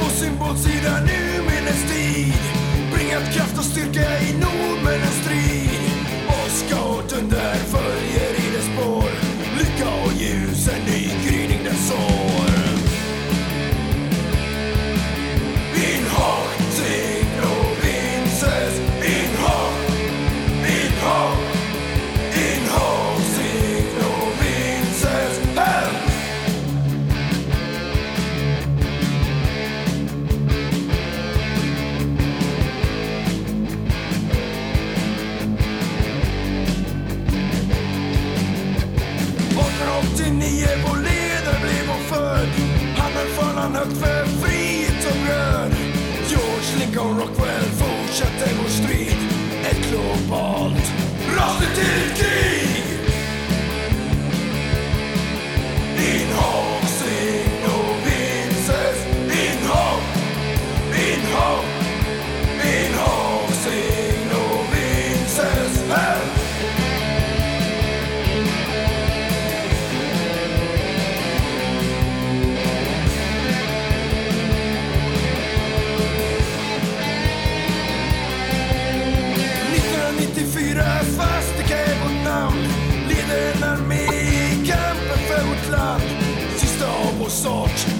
på symbolsidan nu minnes tid Bringat kraft och styrka 89 vår ledare blev hon född. Handen fanan högt för frihet och röd. George Lincoln Rockwell fortsatte vår strid. Ett globalt rasligt till krig. Sort